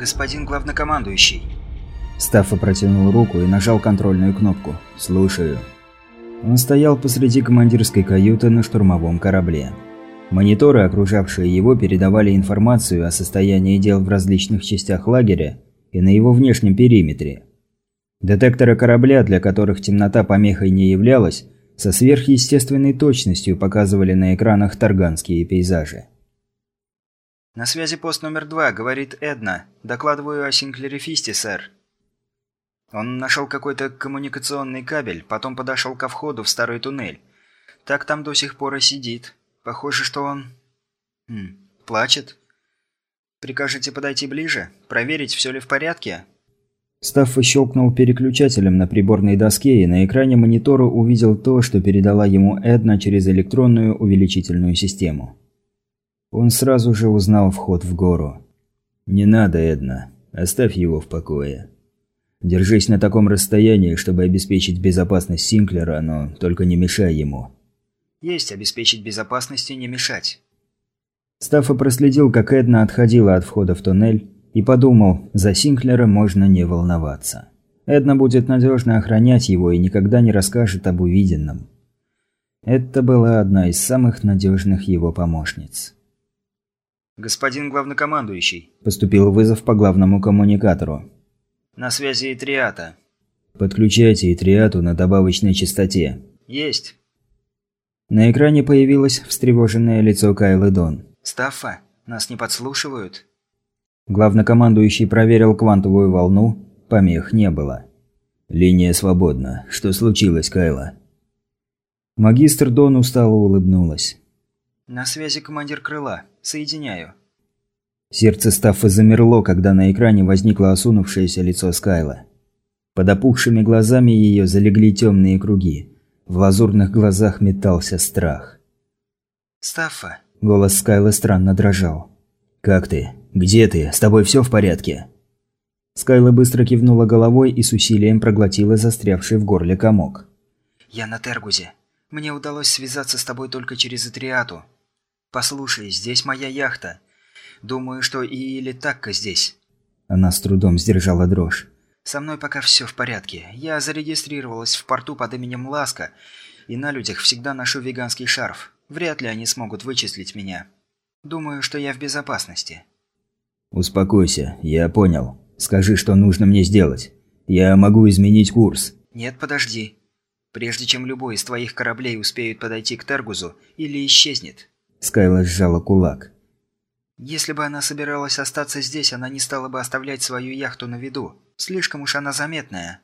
«Господин главнокомандующий». Стаффа протянул руку и нажал контрольную кнопку. «Слушаю». Он стоял посреди командирской каюты на штурмовом корабле. Мониторы, окружавшие его, передавали информацию о состоянии дел в различных частях лагеря и на его внешнем периметре. Детекторы корабля, для которых темнота помехой не являлась, со сверхъестественной точностью показывали на экранах тарганские пейзажи. «На связи пост номер два», — говорит Эдна. «Докладываю о Синклере Фисте, сэр». Он нашел какой-то коммуникационный кабель, потом подошел ко входу в старый туннель. Так там до сих пор и сидит. Похоже, что он... Хм, плачет. Прикажете подойти ближе? Проверить, все ли в порядке? Стаффа щелкнул переключателем на приборной доске и на экране монитора увидел то, что передала ему Эдна через электронную увеличительную систему. Он сразу же узнал вход в гору. «Не надо, Эдна. Оставь его в покое. Держись на таком расстоянии, чтобы обеспечить безопасность Синклера, но только не мешай ему». «Есть обеспечить безопасность и не мешать». Стаффа проследил, как Эдна отходила от входа в туннель, и подумал, за Синклера можно не волноваться. Эдна будет надежно охранять его и никогда не расскажет об увиденном. Это была одна из самых надежных его помощниц. «Господин главнокомандующий», – поступил вызов по главному коммуникатору. «На связи Итриата». «Подключайте Итриату на добавочной частоте». «Есть». На экране появилось встревоженное лицо Кайлы Дон. «Стаффа, нас не подслушивают?» Главнокомандующий проверил квантовую волну, помех не было. «Линия свободна. Что случилось, Кайла?» Магистр Дон устало улыбнулась. «На связи командир крыла. Соединяю». Сердце Стаффа замерло, когда на экране возникло осунувшееся лицо Скайла. Под опухшими глазами ее залегли темные круги. В лазурных глазах метался страх. «Стаффа!» – голос Скайла странно дрожал. «Как ты? Где ты? С тобой все в порядке?» Скайла быстро кивнула головой и с усилием проглотила застрявший в горле комок. «Я на Тергузе. Мне удалось связаться с тобой только через Итриату. «Послушай, здесь моя яхта. Думаю, что и Летакка здесь». Она с трудом сдержала дрожь. «Со мной пока все в порядке. Я зарегистрировалась в порту под именем Ласка, и на людях всегда ношу веганский шарф. Вряд ли они смогут вычислить меня. Думаю, что я в безопасности». «Успокойся, я понял. Скажи, что нужно мне сделать. Я могу изменить курс». «Нет, подожди. Прежде чем любой из твоих кораблей успеет подойти к Тергузу или исчезнет, Скайла сжала кулак. Если бы она собиралась остаться здесь, она не стала бы оставлять свою яхту на виду. Слишком уж она заметная.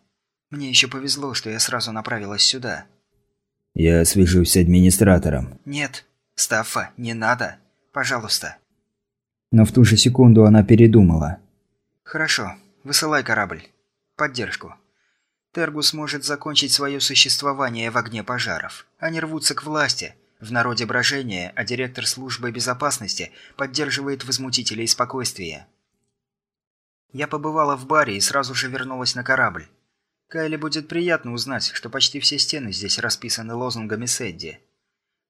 Мне еще повезло, что я сразу направилась сюда. Я свяжусь с администратором. Нет, Стаффа, не надо. Пожалуйста. Но в ту же секунду она передумала. Хорошо, высылай корабль. Поддержку. Тергус может закончить свое существование в огне пожаров. Они рвутся к власти – в народе брожение, а директор службы безопасности поддерживает возмутителей спокойствия. Я побывала в баре и сразу же вернулась на корабль. Кайле будет приятно узнать, что почти все стены здесь расписаны лозунгами Сэдди.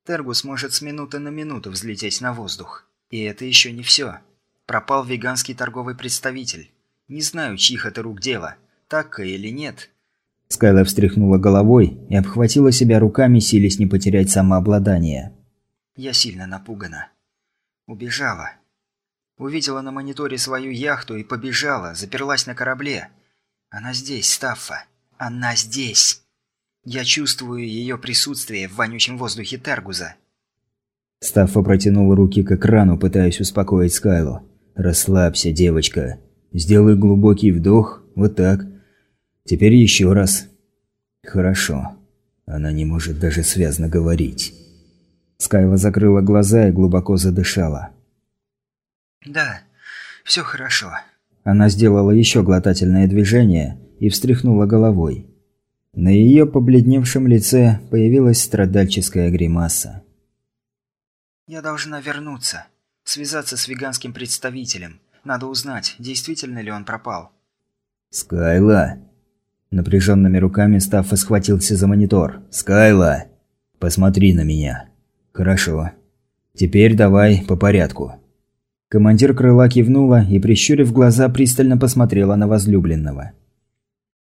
Тергус может с минуты на минуту взлететь на воздух. И это еще не все. Пропал веганский торговый представитель. Не знаю, чьих это рук дело, так или нет, Скайла встряхнула головой и обхватила себя руками, силясь не потерять самообладание. «Я сильно напугана. Убежала. Увидела на мониторе свою яхту и побежала, заперлась на корабле. Она здесь, Стаффа. Она здесь. Я чувствую ее присутствие в вонючем воздухе Тергуза». Стаффа протянула руки к экрану, пытаясь успокоить Скайлу. «Расслабься, девочка. Сделай глубокий вдох. Вот так. Теперь еще раз. Хорошо. Она не может даже связно говорить. Скайла закрыла глаза и глубоко задышала. «Да, все хорошо». Она сделала еще глотательное движение и встряхнула головой. На ее побледневшем лице появилась страдальческая гримаса. «Я должна вернуться. Связаться с веганским представителем. Надо узнать, действительно ли он пропал». «Скайла!» Напряженными руками Стаффа схватился за монитор. «Скайла! Посмотри на меня!» «Хорошо. Теперь давай по порядку. Командир крыла кивнула и, прищурив глаза, пристально посмотрела на возлюбленного.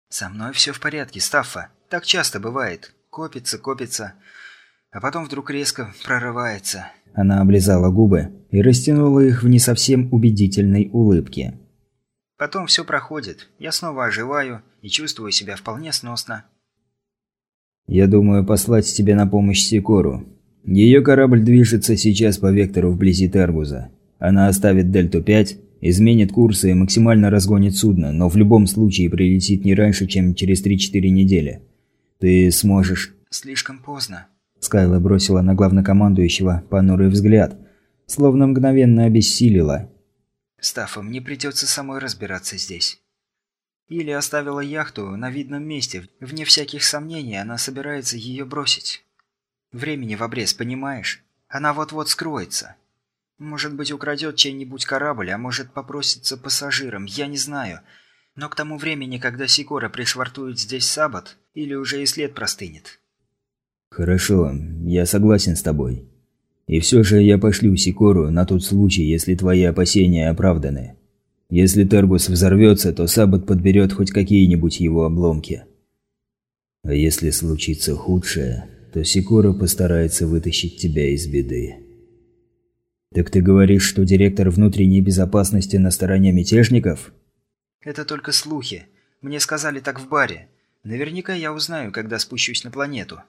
«Со мной все в порядке, Стаффа. Так часто бывает. Копится, копится, а потом вдруг резко прорывается». Она облизала губы и растянула их в не совсем убедительной улыбке. «Потом все проходит. Я снова оживаю и чувствую себя вполне сносно». «Я думаю послать тебе на помощь Сикору. Ее корабль движется сейчас по вектору вблизи Тергуза. Она оставит Дельту-5, изменит курсы и максимально разгонит судно, но в любом случае прилетит не раньше, чем через 3-4 недели. Ты сможешь...» «Слишком поздно». Скайла бросила на главнокомандующего понурый взгляд, словно мгновенно обессилила. «Стаффа, мне придется самой разбираться здесь». Или оставила яхту на видном месте. Вне всяких сомнений, она собирается ее бросить. Времени в обрез, понимаешь? Она вот-вот скроется. Может быть, украдет чей-нибудь корабль, а может попросится пассажирам, я не знаю. Но к тому времени, когда Сикора пришвартует здесь Сабат, или уже и след простынет. Хорошо, я согласен с тобой. И все же я пошлю Сикору на тот случай, если твои опасения оправданы. Если Тергус взорвется, то Сабат подберет хоть какие-нибудь его обломки. А если случится худшее, то Сикора постарается вытащить тебя из беды. «Так ты говоришь, что директор внутренней безопасности на стороне мятежников?» «Это только слухи. Мне сказали так в баре. Наверняка я узнаю, когда спущусь на планету».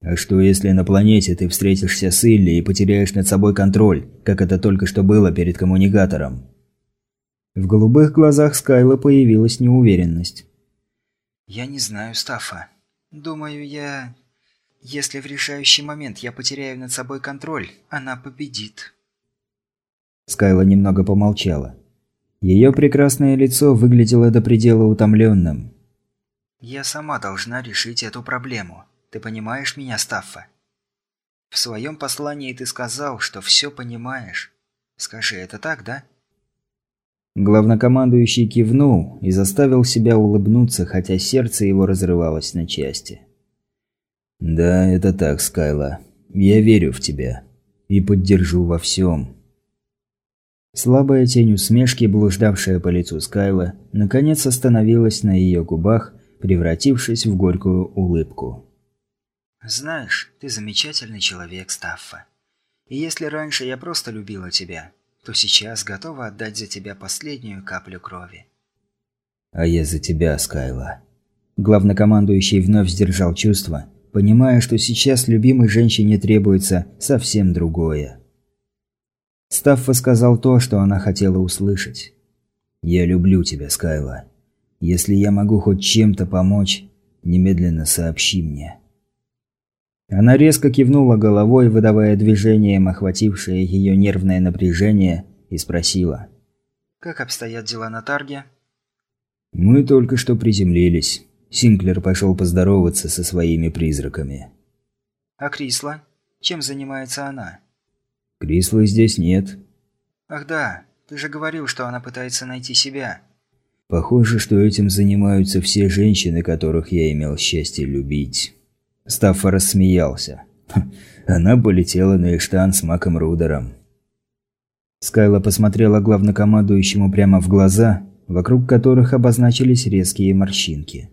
«А что, если на планете ты встретишься с Илли и потеряешь над собой контроль, как это только что было перед коммуникатором?» В голубых глазах Скайла появилась неуверенность. «Я не знаю, Стаффа. Думаю, я если в решающий момент я потеряю над собой контроль, она победит. Скайла немного помолчала. Ее прекрасное лицо выглядело до предела утомленным. «Я сама должна решить эту проблему. Ты понимаешь меня, Стаффа? В своем послании ты сказал, что все понимаешь. Скажи, это так, да?» Главнокомандующий кивнул и заставил себя улыбнуться, хотя сердце его разрывалось на части. «Да, это так, Скайла. Я верю в тебя. И поддержу во всем». Слабая тень усмешки, блуждавшая по лицу Скайла, наконец остановилась на ее губах, превратившись в горькую улыбку. «Знаешь, ты замечательный человек, Стаффа. И если раньше я просто любила тебя, то сейчас готова отдать за тебя последнюю каплю крови». «А я за тебя, Скайла». Главнокомандующий вновь сдержал чувства, понимая, что сейчас любимой женщине требуется совсем другое. Стаффа сказал то, что она хотела услышать. «Я люблю тебя, Скайла. Если я могу хоть чем-то помочь, немедленно сообщи мне». Она резко кивнула головой, выдавая движением охватившее ее нервное напряжение, и спросила. «Как обстоят дела на Тарге?» «Мы только что приземлились. Синклер пошел поздороваться со своими призраками. «А Крисла? Чем занимается она?» «Крислы здесь нет». «Ах да, ты же говорил, что она пытается найти себя». «Похоже, что этим занимаются все женщины, которых я имел счастье любить». Стаффа рассмеялся. Она полетела на Эштан с Маком Рудером. Скайла посмотрела главнокомандующему прямо в глаза, вокруг которых обозначились резкие морщинки.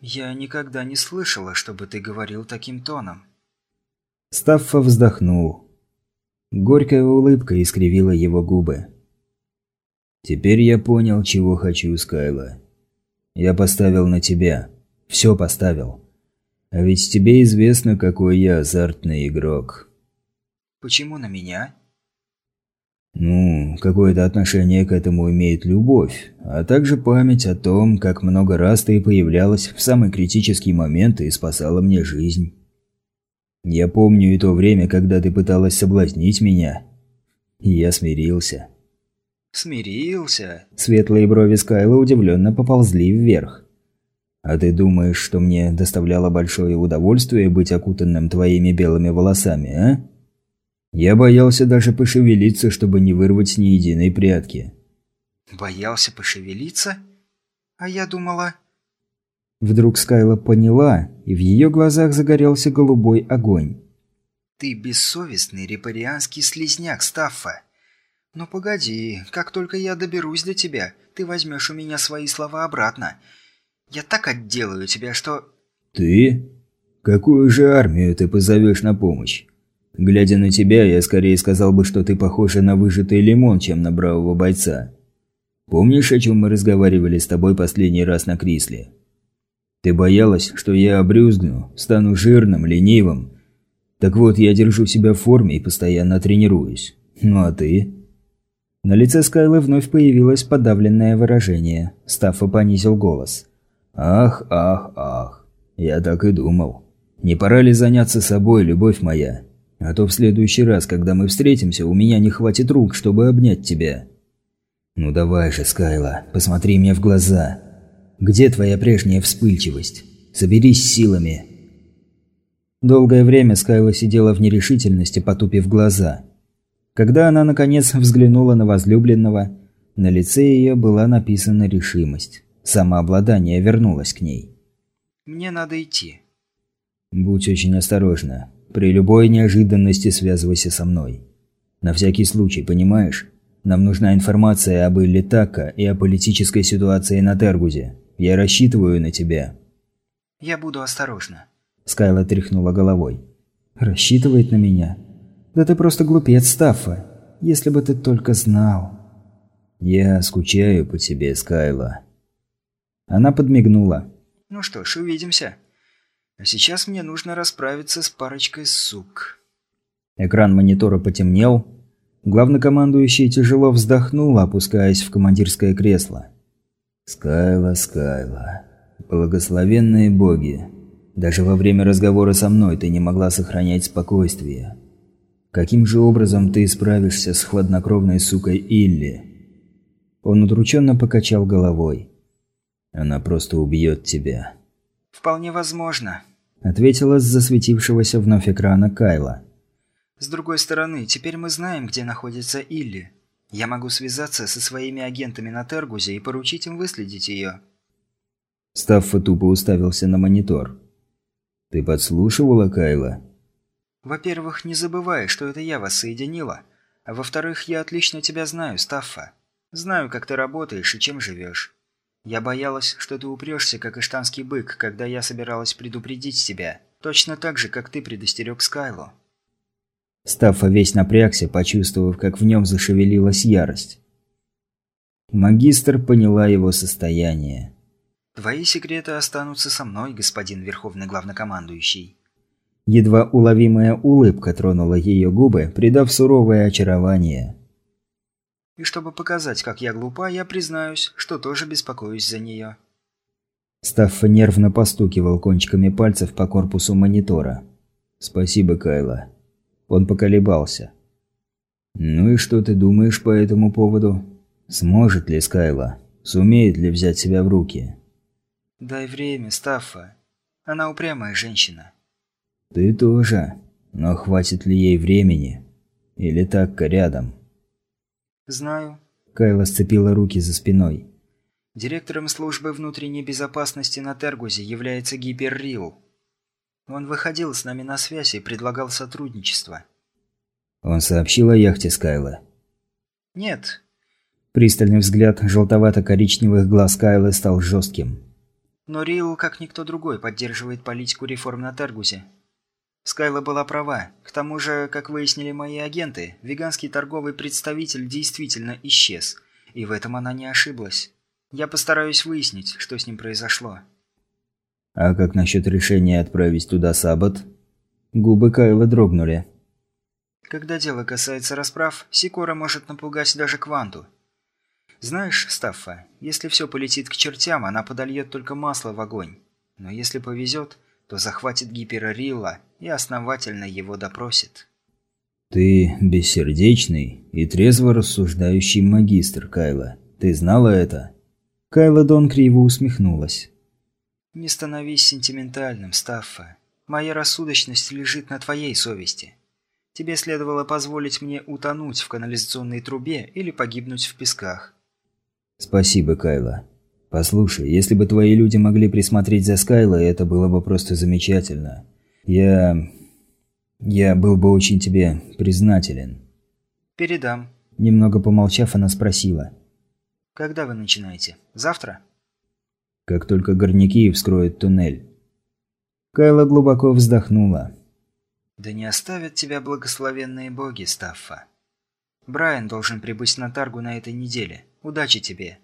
«Я никогда не слышала, чтобы ты говорил таким тоном». Стаффа вздохнул. Горькая улыбка искривила его губы. «Теперь я понял, чего хочу, Скайла. Я поставил на тебя. Все поставил. А ведь тебе известно, какой я азартный игрок». «Почему на меня?» Ну, какое-то отношение к этому имеет любовь, а также память о том, как много раз ты появлялась в самый критический момент и спасала мне жизнь. Я помню и то время, когда ты пыталась соблазнить меня. И я смирился. Смирился? Светлые брови Скайла удивленно поползли вверх. А ты думаешь, что мне доставляло большое удовольствие быть окутанным твоими белыми волосами, а? Я боялся даже пошевелиться, чтобы не вырвать ни единой прядки. Боялся пошевелиться? А я думала... Вдруг Скайла поняла, и в ее глазах загорелся голубой огонь. «Ты бессовестный репарианский слизняк, Стаффа. «Ну погоди, как только я доберусь до тебя, ты возьмешь у меня свои слова обратно. Я так отделаю тебя, что...» «Ты? Какую же армию ты позовешь на помощь? Глядя на тебя, я скорее сказал бы, что ты похожа на выжатый лимон, чем на бравого бойца. Помнишь, о чем мы разговаривали с тобой последний раз на Крисле? Ты боялась, что я обрюзгну, стану жирным, ленивым. Так вот, я держу себя в форме и постоянно тренируюсь. Ну а ты?» На лице Скайлы вновь появилось подавленное выражение. Стаффа понизил голос. «Ах, ах, ах. Я так и думал. Не пора ли заняться собой, любовь моя? А то в следующий раз, когда мы встретимся, у меня не хватит рук, чтобы обнять тебя». «Ну давай же, Скайла, посмотри мне в глаза. Где твоя прежняя вспыльчивость? Соберись силами». Долгое время Скайла сидела в нерешительности, потупив глаза – когда она, наконец, взглянула на возлюбленного, на лице ее была написана решимость. Самообладание вернулось к ней. «Мне надо идти». «Будь очень осторожна. При любой неожиданности связывайся со мной. На всякий случай, понимаешь? Нам нужна информация об Илле Такка и о политической ситуации на Тергузе. Я рассчитываю на тебя». «Я буду осторожна», – Скайла тряхнула головой. «Рассчитывает на меня? Да ты просто глупец, Стаффа. Если бы ты только знал. Я скучаю по тебе, Скайла. Она подмигнула. Ну что ж, увидимся. А сейчас мне нужно расправиться с парочкой сук. Экран монитора потемнел. Главнокомандующий тяжело вздохнул, опускаясь в командирское кресло. «Скайла, Скайла, благословенные боги, даже во время разговора со мной ты не могла сохранять спокойствие. Каким же образом ты справишься с хладнокровной сукой Илли? Он удрученно покачал головой. Она просто убьет тебя. Вполне возможно, ответила с засветившегося вновь экрана Кайла. С другой стороны, теперь мы знаем, где находится Илли. Я могу связаться со своими агентами на Тергузе и поручить им выследить ее. Стаффа тупо уставился на монитор. «Ты подслушивала, Кайла?» Во-первых, не забывай, что это я вас соединила. А во-вторых, я отлично тебя знаю, Стаффа. Знаю, как ты работаешь и чем живешь. Я боялась, что ты упрешься, как иштанский бык, когда я собиралась предупредить тебя. Точно так же, как ты предостерег Скайлу. Стаффа весь напрягся, почувствовав, как в нем зашевелилась ярость. Магистр поняла его состояние. «Твои секреты останутся со мной, господин Верховный Главнокомандующий. Едва уловимая улыбка тронула ее губы, придав суровое очарование. «И чтобы показать, как я глупа, я признаюсь, что тоже беспокоюсь за нее». Стаффа нервно постукивал кончиками пальцев по корпусу монитора. «Спасибо, Кайла». Он поколебался. «Ну и что ты думаешь по этому поводу? Сможет ли Скайла? Сумеет ли взять себя в руки?» «Дай время, Стаффа. Она упрямая женщина. «Ты тоже. Но хватит ли ей времени? Или так-ка рядом?» «Знаю». Кайла сцепила руки за спиной. «Директором службы внутренней безопасности на Тергузе является Гиперрил. Он выходил с нами на связь и предлагал сотрудничество». «Он сообщил о яхте Скайла?» «Нет». Пристальный взгляд желтовато-коричневых глаз Кайлы стал жестким. «Но Рил, как никто другой, поддерживает политику реформ на Тергузе. Скайла была права. К тому же, как выяснили мои агенты, веганский торговый представитель действительно исчез. И в этом она не ошиблась. Я постараюсь выяснить, что с ним произошло. А как насчет решения отправить туда Сабат? Губы Кайла дрогнули. Когда дело касается расправ, Сикора может напугать даже Кванту. Знаешь, Стаффа, если все полетит к чертям, она подольет только масло в огонь. Но если повезет, то захватит Гиперорилла и основательно его допросит. «Ты бессердечный и трезво рассуждающий магистр, Кайла. Ты знала это?» Кайла Дон криво усмехнулась. «Не становись сентиментальным, Стаффа. Моя рассудочность лежит на твоей совести. Тебе следовало позволить мне утонуть в канализационной трубе или погибнуть в песках». «Спасибо, Кайла. «Послушай, если бы твои люди могли присмотреть за Скайлой, это было бы просто замечательно. Я... я был бы очень тебе признателен». «Передам». Немного помолчав, она спросила. «Когда вы начинаете? Завтра?» «Как только горняки вскроют туннель». Кайла глубоко вздохнула. «Да не оставят тебя благословенные боги, Стаффа. Брайан должен прибыть на Таргу на этой неделе. Удачи тебе!»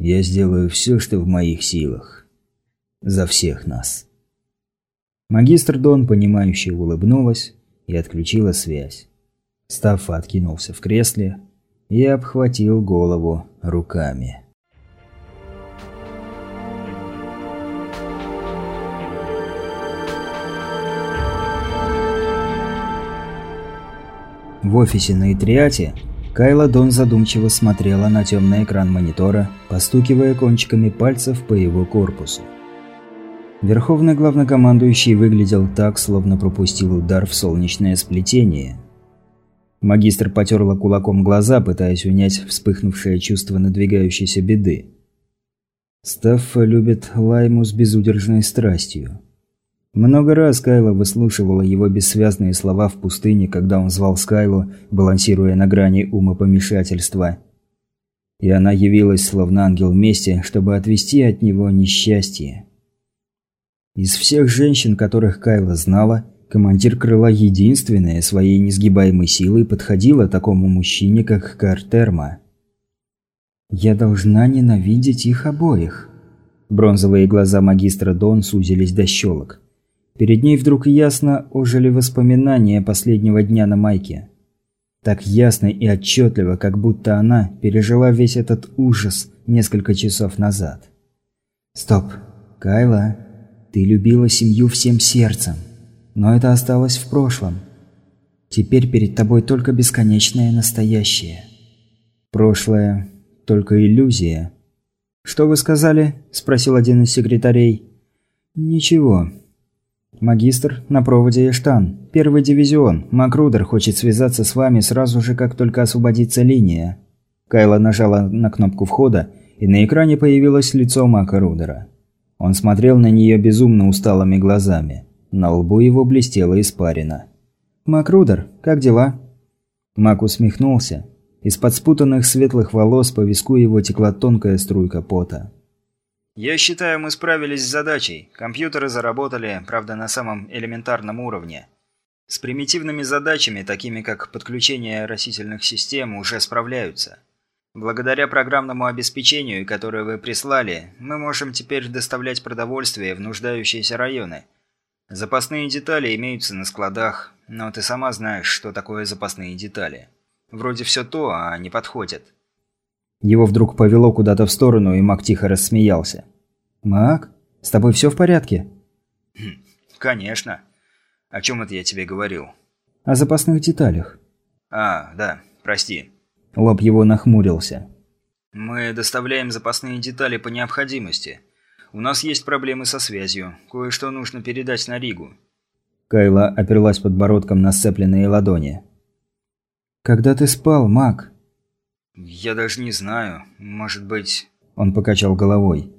«Я сделаю все, что в моих силах. За всех нас». Магистр Дон, понимающе улыбнулась и отключила связь. Стаффа откинулся в кресле и обхватил голову руками. В офисе на Итриате Кайла Дон задумчиво смотрела на темный экран монитора, постукивая кончиками пальцев по его корпусу. Верховный главнокомандующий выглядел так, словно пропустил удар в солнечное сплетение. Магистр потерла кулаком глаза, пытаясь унять вспыхнувшее чувство надвигающейся беды. Стаффа любит Лайму с безудержной страстью. Много раз Кайла выслушивала его бессвязные слова в пустыне, когда он звал Скайлу, балансируя на грани умопомешательства. И она явилась, словно ангел вместе, чтобы отвести от него несчастье. Из всех женщин, которых Кайла знала, командир крыла единственная своей несгибаемой силой подходила такому мужчине, как Картерма. «Я должна ненавидеть их обоих». Бронзовые глаза магистра Дон сузились до щелок. Перед ней вдруг ясно ожили воспоминания последнего дня на майке. Так ясно и отчетливо, как будто она пережила весь этот ужас несколько часов назад. «Стоп, Кайла, ты любила семью всем сердцем, но это осталось в прошлом. Теперь перед тобой только бесконечное настоящее. Прошлое – только иллюзия. «Что вы сказали?» – спросил один из секретарей. «Ничего». «Магистр, на проводе Эштан. Первый дивизион. Макрудер хочет связаться с вами сразу же, как только освободится линия». Кайла нажала на кнопку входа, и на экране появилось лицо Мака Рудера. Он смотрел на нее безумно усталыми глазами. На лбу его блестела испарина. «Макрудер, как дела?» Мак усмехнулся. Из-под спутанных светлых волос по виску его текла тонкая струйка пота. «Я считаю, мы справились с задачей. Компьютеры заработали, правда, на самом элементарном уровне. С примитивными задачами, такими как подключение растительных систем, уже справляются. Благодаря программному обеспечению, которое вы прислали, мы можем теперь доставлять продовольствие в нуждающиеся районы. Запасные детали имеются на складах, но ты сама знаешь, что такое запасные детали. Вроде все то, а не подходят. Его вдруг повело куда-то в сторону, и Мак тихо рассмеялся. «Мак, с тобой все в порядке?» хм, «Конечно. О чем это я тебе говорил?» «О запасных деталях». «А, да, прости». Лоб его нахмурился. «Мы доставляем запасные детали по необходимости. У нас есть проблемы со связью. Кое-что нужно передать на Ригу». Кайла оперлась подбородком на сцепленные ладони. «Когда ты спал, Мак?» «Я даже не знаю. Может быть...» Он покачал головой.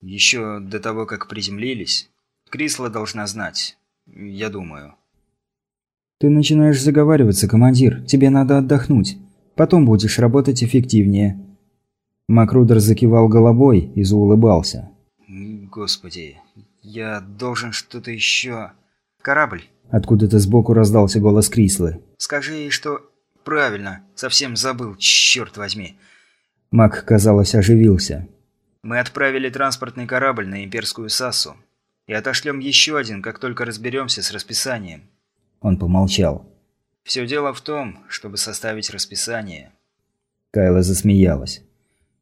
«Еще до того, как приземлились. Крисла должна знать. Я думаю». «Ты начинаешь заговариваться, командир. Тебе надо отдохнуть. Потом будешь работать эффективнее». Макрудер закивал головой и заулыбался. «Господи, я должен что-то еще...» «Корабль?» Откуда-то сбоку раздался голос Крислы. «Скажи ей, что...» «Правильно, совсем забыл, черт возьми». Мак, казалось, оживился. «Мы отправили транспортный корабль на имперскую Сассу. И отошлем еще один, как только разберемся с расписанием». Он помолчал. Все дело в том, чтобы составить расписание. Кайла засмеялась.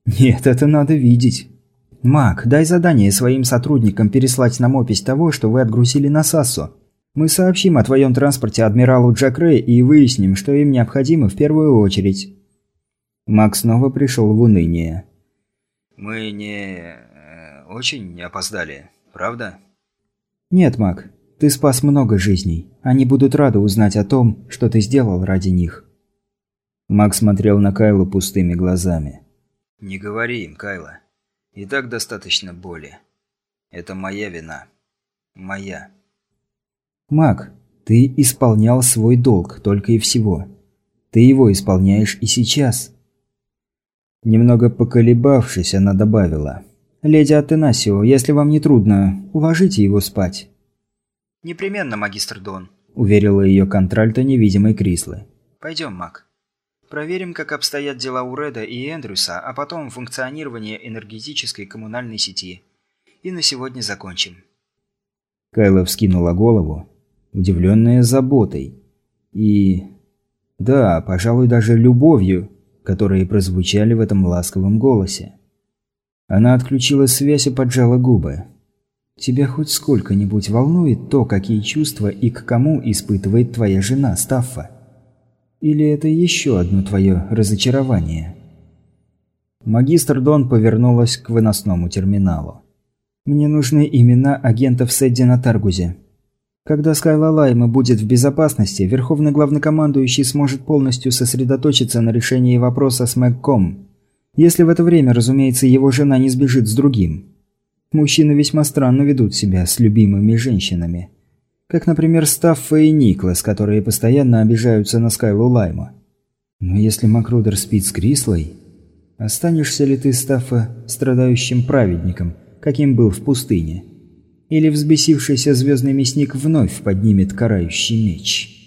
Нет, это надо видеть. Мак, дай задание своим сотрудникам переслать нам опись того, что вы отгрузили на Сассо. Мы сообщим о твоем транспорте адмиралу Джакре и выясним, что им необходимо в первую очередь. Мак снова пришел в уныние. Мы не... Э, очень опоздали, правда? Нет, Мак. Ты спас много жизней. Они будут рады узнать о том, что ты сделал ради них». Мак смотрел на Кайлу пустыми глазами. «Не говори им, Кайла. И так достаточно боли. Это моя вина. Моя». «Мак, ты исполнял свой долг только и всего. Ты его исполняешь и сейчас». Немного поколебавшись, она добавила. «Леди Атенасио, если вам не трудно, уложите его спать». «Непременно, магистр Дон», – уверила ее контральта невидимой Крислы. «Пойдем, маг. Проверим, как обстоят дела у Реда и Эндрюса, а потом функционирование энергетической коммунальной сети. И на сегодня закончим». Кайла вскинула голову, удивленная заботой. И... да, пожалуй, даже любовью, которые прозвучали в этом ласковом голосе. Она отключила связь и поджала губы. Тебя хоть сколько-нибудь волнует то, какие чувства и к кому испытывает твоя жена, Стаффа? Или это еще одно твое разочарование?» Магистр Дон повернулась к выносному терминалу. «Мне нужны имена агентов Сэдди на Таргузе. Когда Скайла Лайма будет в безопасности, Верховный Главнокомандующий сможет полностью сосредоточиться на решении вопроса с Мэгком. Если в это время, разумеется, его жена не сбежит с другим. Мужчины весьма странно ведут себя с любимыми женщинами. Как, например, Стаффа и Никлас, которые постоянно обижаются на Скайлу Лайма. Но если Макрудер спит с Крислой, останешься ли ты, Стаффа, страдающим праведником, каким был в пустыне? Или взбесившийся звездный мясник вновь поднимет карающий меч?»